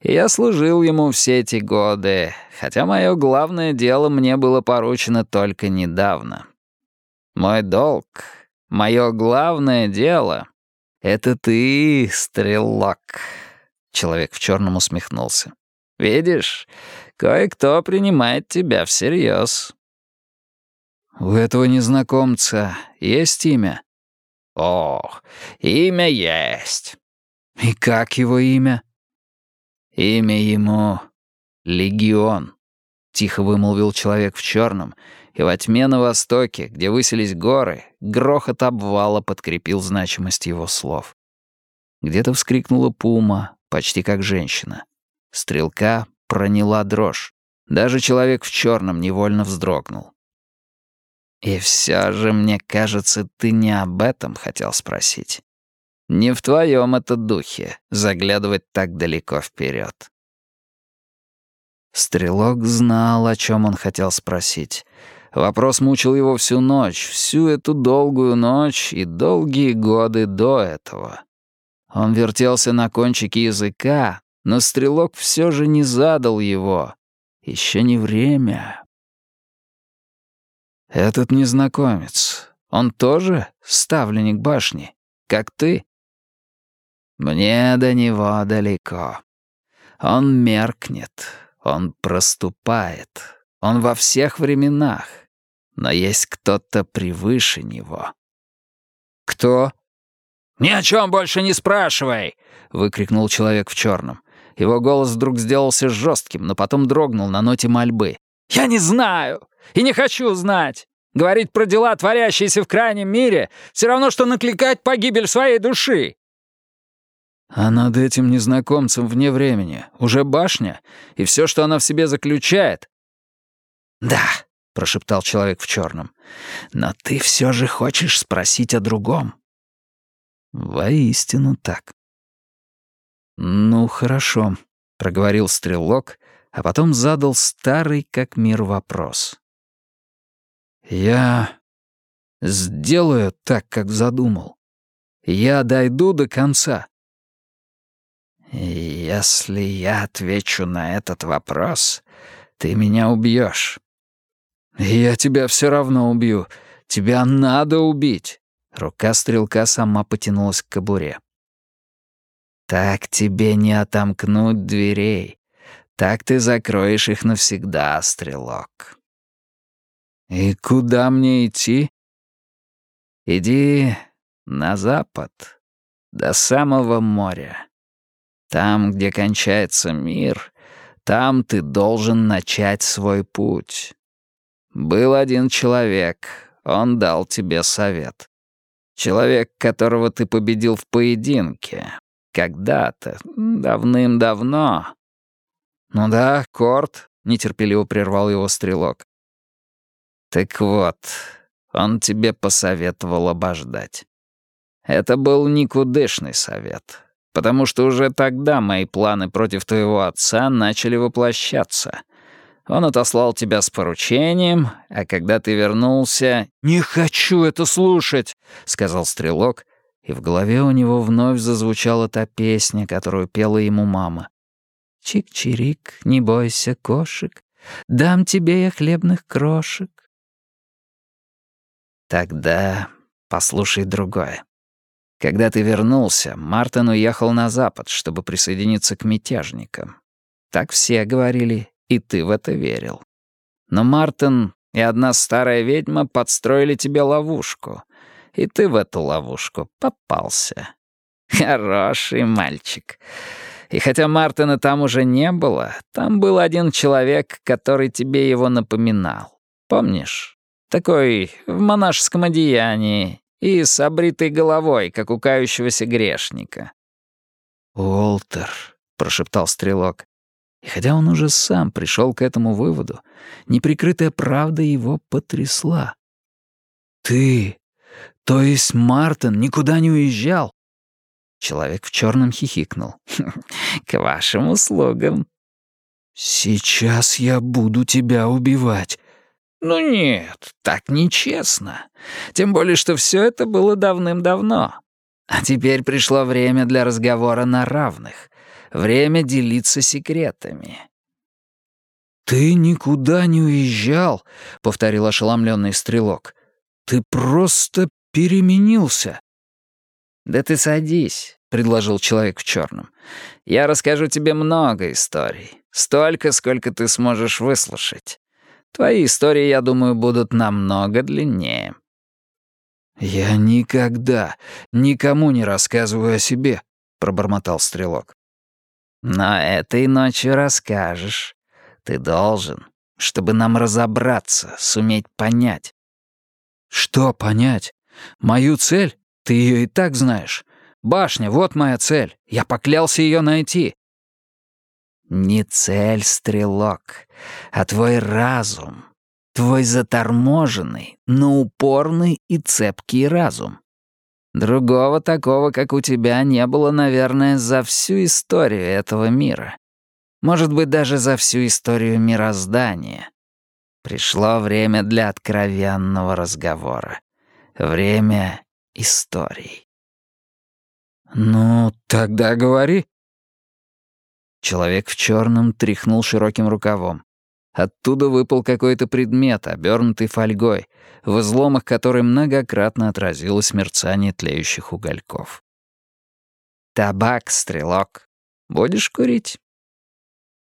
Я служил ему все эти годы, хотя мое главное дело мне было поручено только недавно. Мой долг, мое главное дело — это ты, стрелок. Человек в черном усмехнулся. Видишь, кое-кто принимает тебя всерьез. У этого незнакомца есть имя? О, имя есть. И как его имя? «Имя ему — Легион», — тихо вымолвил человек в черном, и во тьме на востоке, где высились горы, грохот обвала подкрепил значимость его слов. Где-то вскрикнула пума, почти как женщина. Стрелка проняла дрожь. Даже человек в черном невольно вздрогнул. «И все же, мне кажется, ты не об этом хотел спросить». Не в твоем это духе заглядывать так далеко вперед. Стрелок знал, о чем он хотел спросить. Вопрос мучил его всю ночь, всю эту долгую ночь и долгие годы до этого. Он вертелся на кончике языка, но стрелок все же не задал его. Еще не время. Этот незнакомец, он тоже ставленник башни, как ты? Мне до него далеко. Он меркнет, он проступает, он во всех временах, но есть кто-то превыше него. Кто? «Ни о чем больше не спрашивай!» — выкрикнул человек в черном. Его голос вдруг сделался жестким, но потом дрогнул на ноте мольбы. «Я не знаю и не хочу знать. Говорить про дела, творящиеся в крайнем мире, все равно, что накликать погибель своей души. А над этим незнакомцем вне времени уже башня и все, что она в себе заключает. «Да», — прошептал человек в черном, — «но ты все же хочешь спросить о другом». «Воистину так». «Ну, хорошо», — проговорил стрелок, а потом задал старый как мир вопрос. «Я сделаю так, как задумал. Я дойду до конца. «Если я отвечу на этот вопрос, ты меня убьешь». «Я тебя все равно убью. Тебя надо убить». Рука стрелка сама потянулась к кобуре. «Так тебе не отомкнуть дверей. Так ты закроешь их навсегда, стрелок». «И куда мне идти?» «Иди на запад, до самого моря. Там, где кончается мир, там ты должен начать свой путь. Был один человек, он дал тебе совет. Человек, которого ты победил в поединке. Когда-то, давным-давно. Ну да, Корт, нетерпеливо прервал его стрелок. Так вот, он тебе посоветовал обождать. Это был никудышный совет потому что уже тогда мои планы против твоего отца начали воплощаться. Он отослал тебя с поручением, а когда ты вернулся... «Не хочу это слушать», — сказал Стрелок, и в голове у него вновь зазвучала та песня, которую пела ему мама. «Чик-чирик, не бойся, кошек, дам тебе я хлебных крошек». Тогда послушай другое. Когда ты вернулся, Мартин уехал на запад, чтобы присоединиться к мятежникам. Так все говорили, и ты в это верил. Но Мартин и одна старая ведьма подстроили тебе ловушку, и ты в эту ловушку попался. Хороший мальчик. И хотя Мартина там уже не было, там был один человек, который тебе его напоминал. Помнишь? Такой в монашеском одеянии, и с обритой головой, как у кающегося грешника. «Уолтер», — прошептал Стрелок. И хотя он уже сам пришел к этому выводу, неприкрытая правда его потрясла. «Ты, то есть Мартин, никуда не уезжал?» Человек в черном хихикнул. «К вашим услугам». «Сейчас я буду тебя убивать», «Ну нет, так нечестно. Тем более, что все это было давным-давно. А теперь пришло время для разговора на равных. Время делиться секретами. «Ты никуда не уезжал», — повторил ошеломленный стрелок. «Ты просто переменился». «Да ты садись», — предложил человек в черном. «Я расскажу тебе много историй. Столько, сколько ты сможешь выслушать. Твои истории, я думаю, будут намного длиннее». «Я никогда никому не рассказываю о себе», — пробормотал стрелок. «Но этой ночью расскажешь. Ты должен, чтобы нам разобраться, суметь понять». «Что понять? Мою цель? Ты ее и так знаешь. Башня — вот моя цель. Я поклялся ее найти». «Не цель, стрелок, а твой разум. Твой заторможенный, но упорный и цепкий разум. Другого такого, как у тебя, не было, наверное, за всю историю этого мира. Может быть, даже за всю историю мироздания. Пришло время для откровенного разговора. Время историй. «Ну, тогда говори». Человек в черном тряхнул широким рукавом. Оттуда выпал какой-то предмет, обернутый фольгой, в изломах которой многократно отразилось мерцание тлеющих угольков. «Табак, стрелок. Будешь курить?»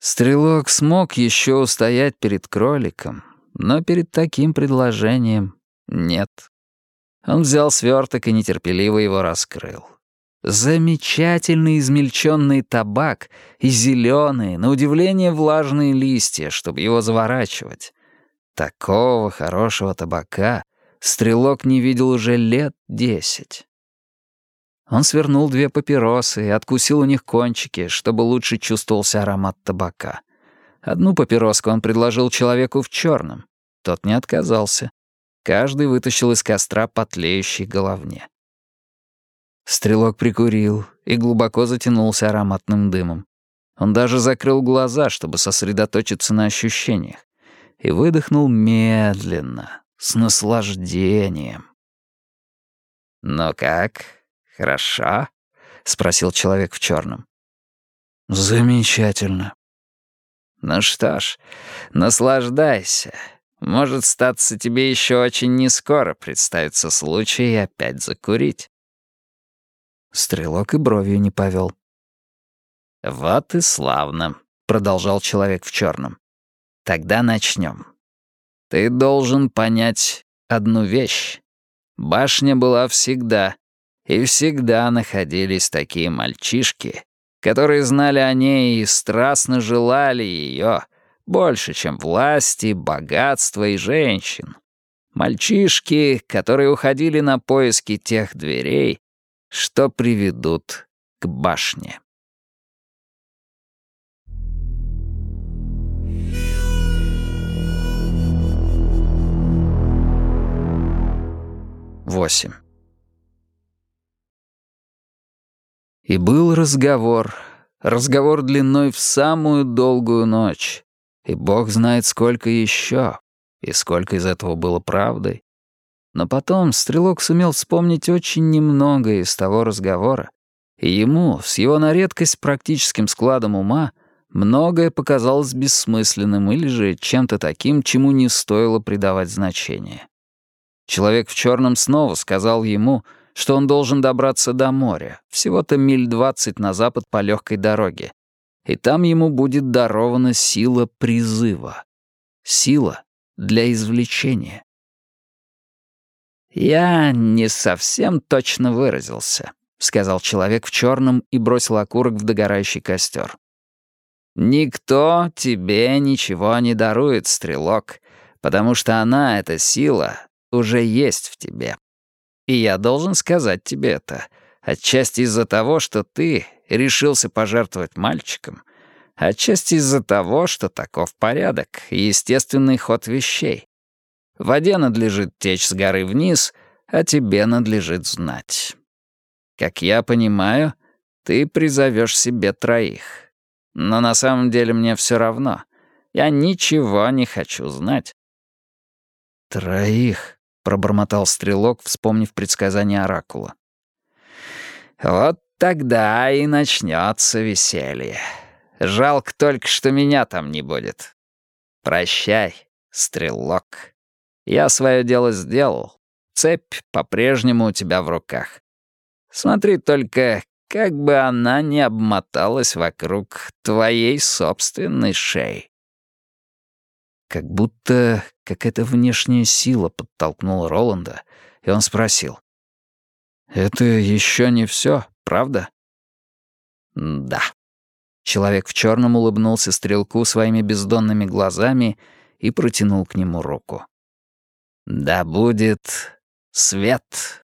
Стрелок смог еще устоять перед кроликом, но перед таким предложением нет. Он взял сверток и нетерпеливо его раскрыл. Замечательный измельченный табак и зеленые, на удивление влажные листья, чтобы его заворачивать. Такого хорошего табака стрелок не видел уже лет десять. Он свернул две папиросы и откусил у них кончики, чтобы лучше чувствовался аромат табака. Одну папироску он предложил человеку в черном. Тот не отказался. Каждый вытащил из костра по тлеющей головне. Стрелок прикурил и глубоко затянулся ароматным дымом. Он даже закрыл глаза, чтобы сосредоточиться на ощущениях, и выдохнул медленно, с наслаждением. «Ну как, хорошо?» — спросил человек в черном. «Замечательно». «Ну что ж, наслаждайся. Может, статься тебе еще очень нескоро представится случай опять закурить». Стрелок и бровью не повел. «Вот и славно», — продолжал человек в черном. «Тогда начнем. Ты должен понять одну вещь. Башня была всегда, и всегда находились такие мальчишки, которые знали о ней и страстно желали ее больше, чем власти, богатства и женщин. Мальчишки, которые уходили на поиски тех дверей, что приведут к башне. Восемь. И был разговор, разговор длиной в самую долгую ночь, и бог знает сколько еще, и сколько из этого было правдой, но потом Стрелок сумел вспомнить очень немного из того разговора, и ему, с его на редкость практическим складом ума, многое показалось бессмысленным или же чем-то таким, чему не стоило придавать значение. Человек в черном снова сказал ему, что он должен добраться до моря, всего-то миль двадцать на запад по легкой дороге, и там ему будет дарована сила призыва. Сила для извлечения. «Я не совсем точно выразился», — сказал человек в черном и бросил окурок в догорающий костер. «Никто тебе ничего не дарует, стрелок, потому что она, эта сила, уже есть в тебе. И я должен сказать тебе это, отчасти из-за того, что ты решился пожертвовать мальчиком, отчасти из-за того, что таков порядок и естественный ход вещей. Воде надлежит течь с горы вниз, а тебе надлежит знать. Как я понимаю, ты призовешь себе троих. Но на самом деле мне все равно. Я ничего не хочу знать». «Троих», — пробормотал стрелок, вспомнив предсказание Оракула. «Вот тогда и начнется веселье. Жалко только, что меня там не будет. Прощай, стрелок. Я свое дело сделал. Цепь по-прежнему у тебя в руках. Смотри только, как бы она не обмоталась вокруг твоей собственной шеи. Как будто какая-то внешняя сила подтолкнула Роланда, и он спросил. «Это еще не все, правда?» «Да». Человек в черном улыбнулся стрелку своими бездонными глазами и протянул к нему руку. «Да будет свет».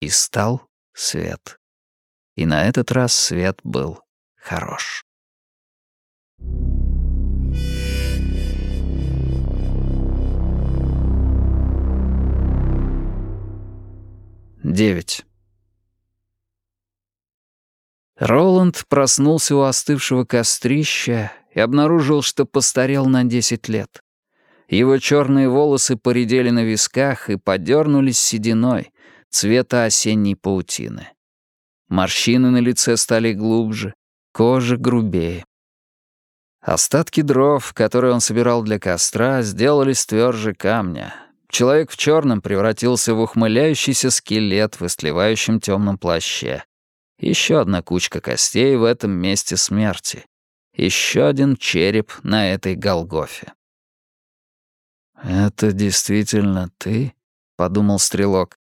И стал свет. И на этот раз свет был хорош. Девять. Роланд проснулся у остывшего кострища и обнаружил, что постарел на десять лет. Его черные волосы поредели на висках и подернулись сединой, цвета осенней паутины. Морщины на лице стали глубже, кожа грубее. Остатки дров, которые он собирал для костра, сделались тверже камня. Человек в черном превратился в ухмыляющийся скелет в истлевающем темном плаще. Еще одна кучка костей в этом месте смерти. Еще один череп на этой Голгофе. «Это действительно ты?» — подумал Стрелок.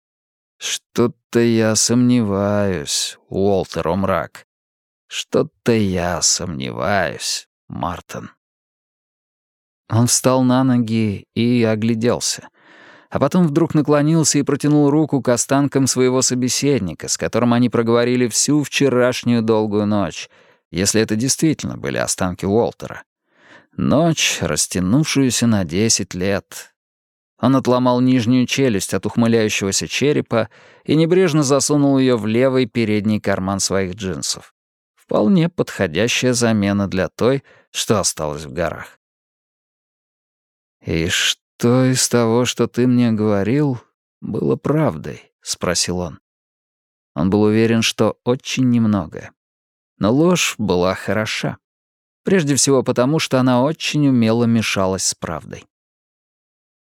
«Что-то я сомневаюсь, Уолтер Омрак. Что-то я сомневаюсь, Мартин». Он встал на ноги и огляделся. А потом вдруг наклонился и протянул руку к останкам своего собеседника, с которым они проговорили всю вчерашнюю долгую ночь, если это действительно были останки Уолтера. Ночь, растянувшуюся на десять лет. Он отломал нижнюю челюсть от ухмыляющегося черепа и небрежно засунул ее в левый передний карман своих джинсов. Вполне подходящая замена для той, что осталась в горах. «И что из того, что ты мне говорил, было правдой?» — спросил он. Он был уверен, что очень немного. Но ложь была хороша. Прежде всего потому, что она очень умело мешалась с правдой.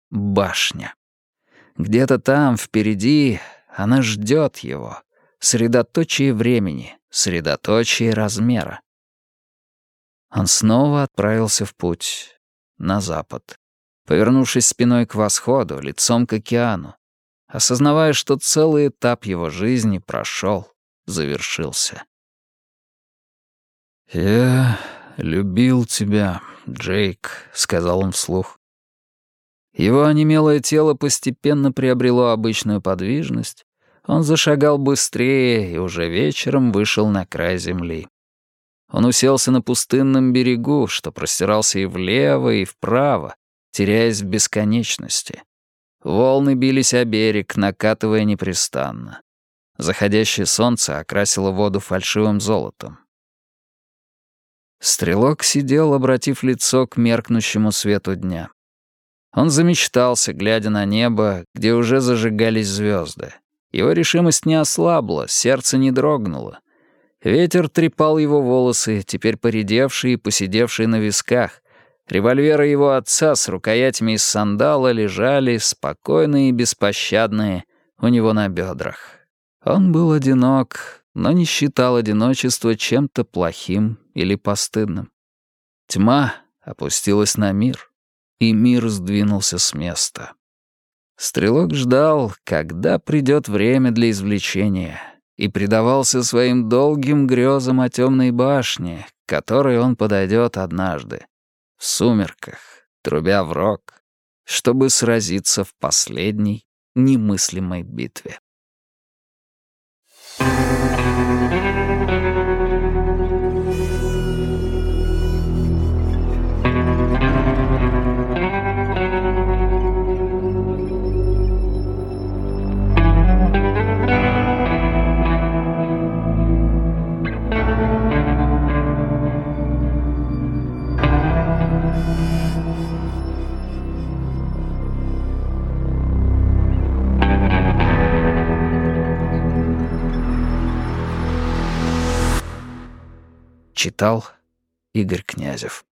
Башня. Где-то там, впереди, она ждет его. Средоточие времени, средоточие размера. Он снова отправился в путь на запад, повернувшись спиной к восходу, лицом к океану, осознавая, что целый этап его жизни прошел, завершился. «Я любил тебя, Джейк», — сказал он вслух. Его онемелое тело постепенно приобрело обычную подвижность. Он зашагал быстрее и уже вечером вышел на край земли. Он уселся на пустынном берегу, что простирался и влево, и вправо, теряясь в бесконечности. Волны бились о берег, накатывая непрестанно. Заходящее солнце окрасило воду фальшивым золотом. Стрелок сидел, обратив лицо к меркнущему свету дня. Он замечтался, глядя на небо, где уже зажигались звезды. Его решимость не ослабла, сердце не дрогнуло. Ветер трепал его волосы, теперь поредевшие и посидевшие на висках. Револьверы его отца с рукоятями из сандала лежали, спокойные и беспощадные, у него на бедрах. Он был одинок, но не считал одиночество чем-то плохим или постыдным. Тьма опустилась на мир, и мир сдвинулся с места. Стрелок ждал, когда придет время для извлечения, и предавался своим долгим грезам о темной башне, к которой он подойдет однажды, в сумерках, трубя в рог, чтобы сразиться в последней немыслимой битве. thank you Читал Игорь Князев